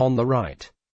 on the right.